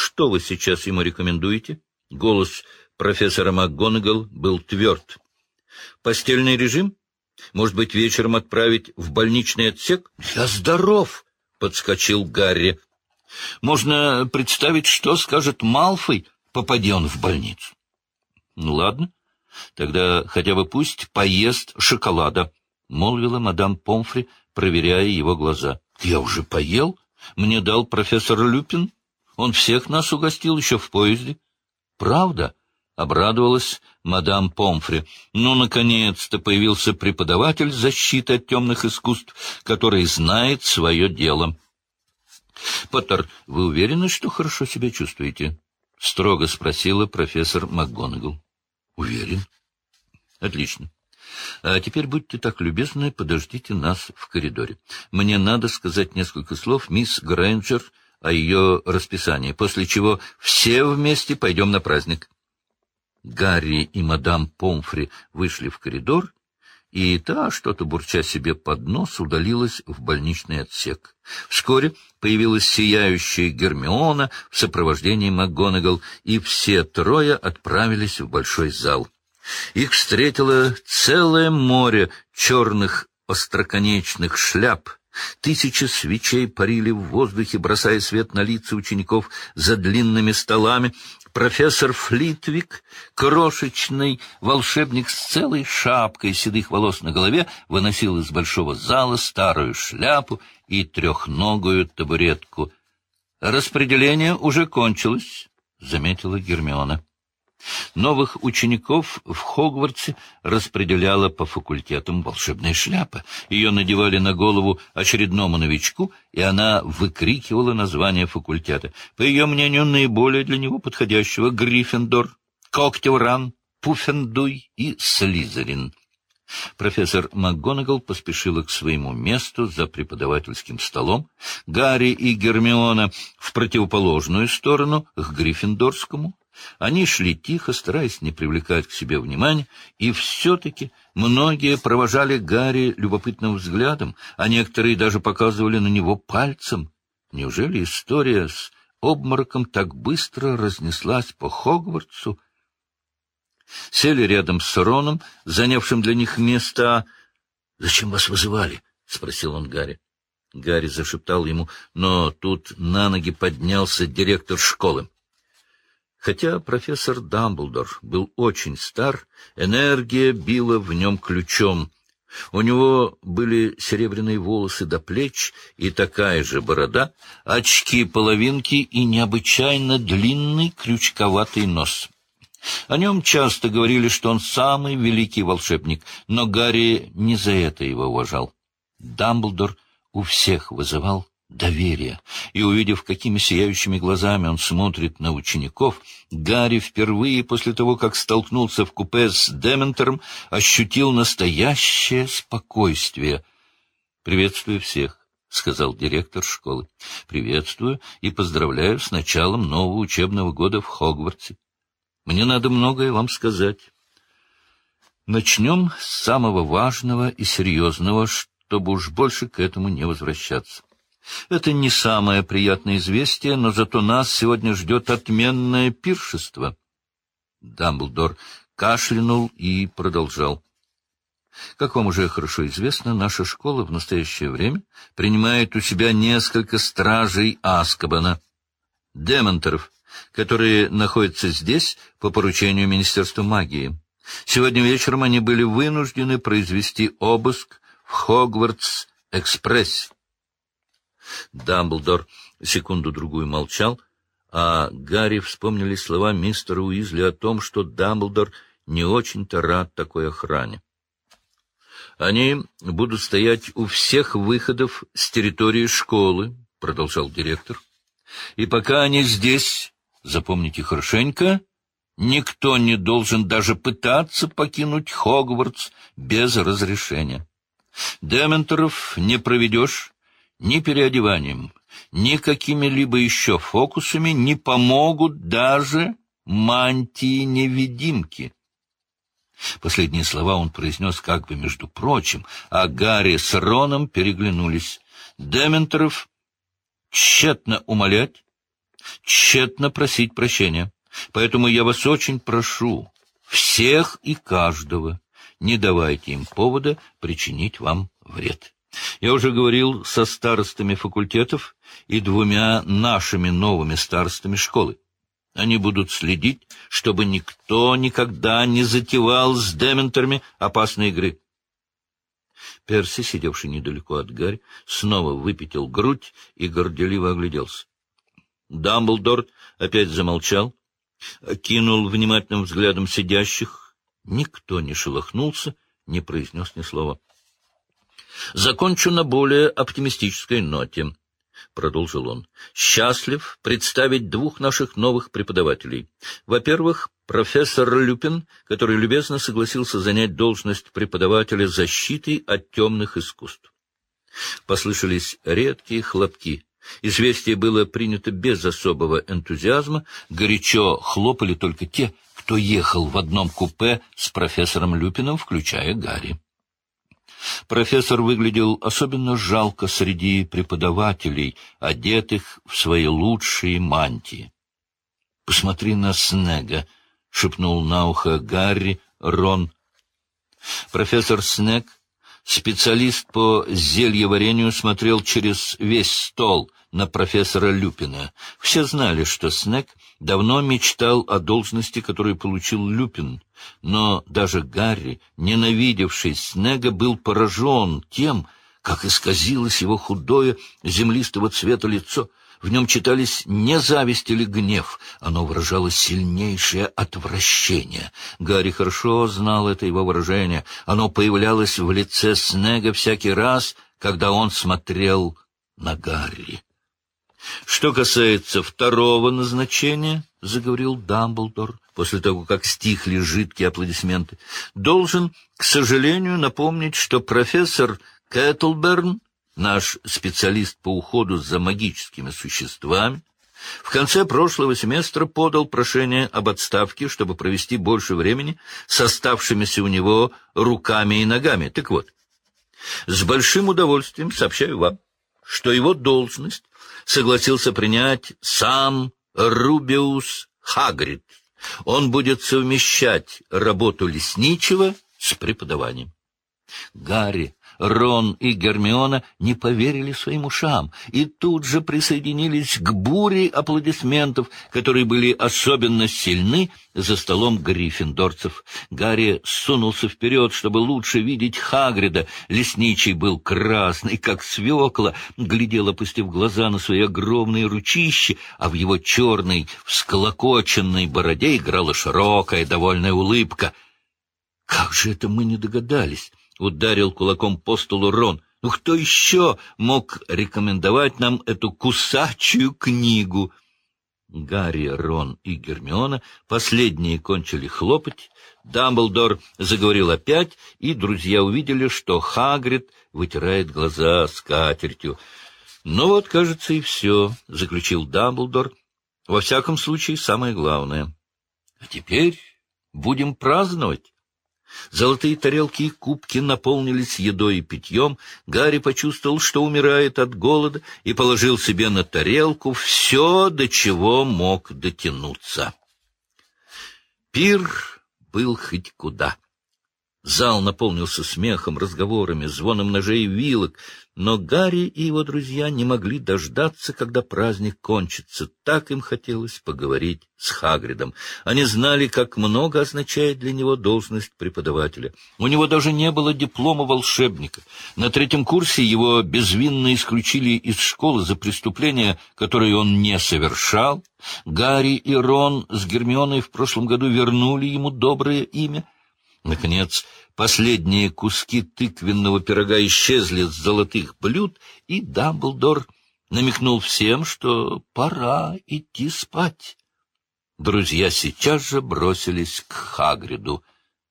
Что вы сейчас ему рекомендуете? Голос профессора МакГонагал был тверд. Постельный режим? Может быть, вечером отправить в больничный отсек? Я здоров, подскочил Гарри. Можно представить, что скажет Малфой, попади он в больницу. Ну ладно, тогда хотя бы пусть поест шоколада, молвила мадам Помфри, проверяя его глаза. Я уже поел, мне дал профессор Люпин. Он всех нас угостил еще в поезде. Правда? Обрадовалась мадам Помфри. Ну, наконец-то появился преподаватель защиты от темных искусств, который знает свое дело. — Поттер, вы уверены, что хорошо себя чувствуете? — строго спросила профессор МакГонагал. — Уверен. — Отлично. А теперь будьте так любезны, подождите нас в коридоре. Мне надо сказать несколько слов мисс Грэнджер о ее расписании, после чего все вместе пойдем на праздник. Гарри и мадам Помфри вышли в коридор, и та, что-то бурча себе под нос, удалилась в больничный отсек. Вскоре появилась сияющая Гермиона в сопровождении МакГонагал, и все трое отправились в большой зал. Их встретило целое море черных остроконечных шляп, Тысячи свечей парили в воздухе, бросая свет на лица учеников за длинными столами. Профессор Флитвик, крошечный волшебник с целой шапкой седых волос на голове, выносил из большого зала старую шляпу и трехногую табуретку. «Распределение уже кончилось», — заметила Гермиона. Новых учеников в Хогвартсе распределяла по факультетам волшебная шляпа. Ее надевали на голову очередному новичку, и она выкрикивала название факультета. По ее мнению, наиболее для него подходящего — Гриффиндор, Когтевран, Пуффендуй и Слизерин. Профессор МакГонагал поспешила к своему месту за преподавательским столом. Гарри и Гермиона в противоположную сторону, к Гриффиндорскому. Они шли тихо, стараясь не привлекать к себе внимания, и все-таки многие провожали Гарри любопытным взглядом, а некоторые даже показывали на него пальцем. Неужели история с обмороком так быстро разнеслась по Хогвартсу? Сели рядом с Роном, занявшим для них места. — Зачем вас вызывали? — спросил он Гарри. Гарри зашептал ему, но тут на ноги поднялся директор школы. Хотя профессор Дамблдор был очень стар, энергия била в нем ключом. У него были серебряные волосы до плеч и такая же борода, очки-половинки и необычайно длинный крючковатый нос. О нем часто говорили, что он самый великий волшебник, но Гарри не за это его уважал. Дамблдор у всех вызывал доверия, и, увидев, какими сияющими глазами он смотрит на учеников, Гарри впервые после того, как столкнулся в купе с Дементором, ощутил настоящее спокойствие. «Приветствую всех», — сказал директор школы. «Приветствую и поздравляю с началом нового учебного года в Хогвартсе. Мне надо многое вам сказать». Начнем с самого важного и серьезного, чтобы уж больше к этому не возвращаться. Это не самое приятное известие, но зато нас сегодня ждет отменное пиршество. Дамблдор кашлянул и продолжал. Как вам уже хорошо известно, наша школа в настоящее время принимает у себя несколько стражей Аскабана, демонтеров, которые находятся здесь по поручению Министерства магии. Сегодня вечером они были вынуждены произвести обыск в Хогвартс-экспресс. Дамблдор секунду-другую молчал, а Гарри вспомнили слова мистера Уизли о том, что Дамблдор не очень-то рад такой охране. «Они будут стоять у всех выходов с территории школы», — продолжал директор. «И пока они здесь, запомните хорошенько, никто не должен даже пытаться покинуть Хогвартс без разрешения. Дементоров не проведешь, ни переодеванием, ни какими-либо еще фокусами не помогут даже мантии-невидимки. Последние слова он произнес как бы между прочим, а Гарри с Роном переглянулись. Дементоров тщетно умолять, тщетно просить прощения. Поэтому я вас очень прошу, всех и каждого, не давайте им повода причинить вам вред. Я уже говорил со старостами факультетов и двумя нашими новыми старостами школы. Они будут следить, чтобы никто никогда не затевал с дементорами опасной игры. Перси, сидевший недалеко от Гарри, снова выпятил грудь и горделиво огляделся. Дамблдор опять замолчал, кинул внимательным взглядом сидящих. Никто не шелохнулся, не произнес ни слова. Закончу на более оптимистической ноте. — продолжил он, — счастлив представить двух наших новых преподавателей. Во-первых, профессор Люпин, который любезно согласился занять должность преподавателя защиты от темных искусств. Послышались редкие хлопки. Известие было принято без особого энтузиазма, горячо хлопали только те, кто ехал в одном купе с профессором Люпиным, включая Гарри. Профессор выглядел особенно жалко среди преподавателей, одетых в свои лучшие мантии. — Посмотри на Снега, — шепнул на ухо Гарри Рон. Профессор Снег, специалист по зельеварению, смотрел через весь стол на профессора Люпина. Все знали, что Снег давно мечтал о должности, которую получил Люпин, но даже Гарри, ненавидевший Снега, был поражен тем, как исказилось его худое, землистого цвета лицо. В нем читались не зависть или гнев, оно выражало сильнейшее отвращение. Гарри хорошо знал это его выражение. Оно появлялось в лице Снега всякий раз, когда он смотрел на Гарри. Что касается второго назначения, — заговорил Дамблдор, после того, как стихли жидкие аплодисменты, — должен, к сожалению, напомнить, что профессор Кэтлберн, наш специалист по уходу за магическими существами, в конце прошлого семестра подал прошение об отставке, чтобы провести больше времени с оставшимися у него руками и ногами. Так вот, с большим удовольствием сообщаю вам, что его должность согласился принять сам Рубиус Хагрид. Он будет совмещать работу лесничего с преподаванием. Гарри Рон и Гермиона не поверили своим ушам и тут же присоединились к буре аплодисментов, которые были особенно сильны за столом гриффиндорцев. Гарри сунулся вперед, чтобы лучше видеть Хагрида. Лесничий был красный, как свекла, глядел, опустив глаза на свои огромные ручищи, а в его черной, всколокоченной бороде играла широкая, довольная улыбка. «Как же это мы не догадались?» — ударил кулаком по столу Рон. «Ну кто еще мог рекомендовать нам эту кусачую книгу?» Гарри, Рон и Гермиона последние кончили хлопать. Дамблдор заговорил опять, и друзья увидели, что Хагрид вытирает глаза скатертью. «Ну вот, кажется, и все», — заключил Дамблдор. «Во всяком случае, самое главное. А теперь будем праздновать». Золотые тарелки и кубки наполнились едой и питьем. Гарри почувствовал, что умирает от голода, и положил себе на тарелку все, до чего мог дотянуться. Пир был хоть куда. Зал наполнился смехом, разговорами, звоном ножей и вилок, но Гарри и его друзья не могли дождаться, когда праздник кончится. Так им хотелось поговорить с Хагридом. Они знали, как много означает для него должность преподавателя. У него даже не было диплома волшебника. На третьем курсе его безвинно исключили из школы за преступление, которое он не совершал. Гарри и Рон с Гермионой в прошлом году вернули ему доброе имя — Наконец, последние куски тыквенного пирога исчезли с золотых блюд, и Дамблдор намекнул всем, что пора идти спать. Друзья сейчас же бросились к Хагриду.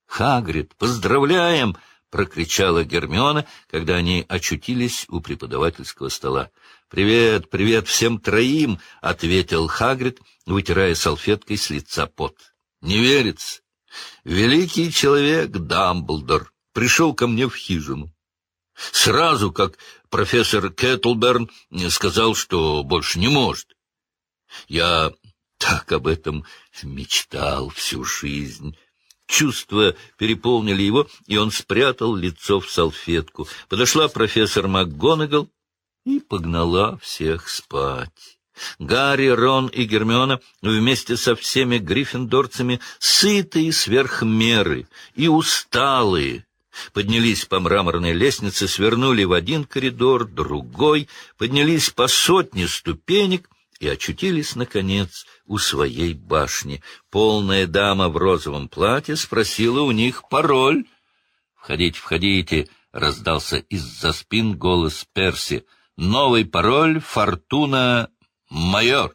«Хагрид, поздравляем!» — прокричала Гермиона, когда они очутились у преподавательского стола. «Привет, привет всем троим!» — ответил Хагрид, вытирая салфеткой с лица пот. «Не верится? Великий человек Дамблдор пришел ко мне в хижину. Сразу, как профессор Кэтлберн сказал, что больше не может. Я так об этом мечтал всю жизнь. Чувства переполнили его, и он спрятал лицо в салфетку. Подошла профессор МакГонагал и погнала всех спать. Гарри, Рон и Гермиона вместе со всеми гриффиндорцами, сытые сверх меры и усталые, поднялись по мраморной лестнице, свернули в один коридор, другой, поднялись по сотне ступенек и очутились, наконец, у своей башни. Полная дама в розовом платье спросила у них пароль. «Входите, входите!» — раздался из-за спин голос Перси. «Новый пароль — Фортуна «Майор!»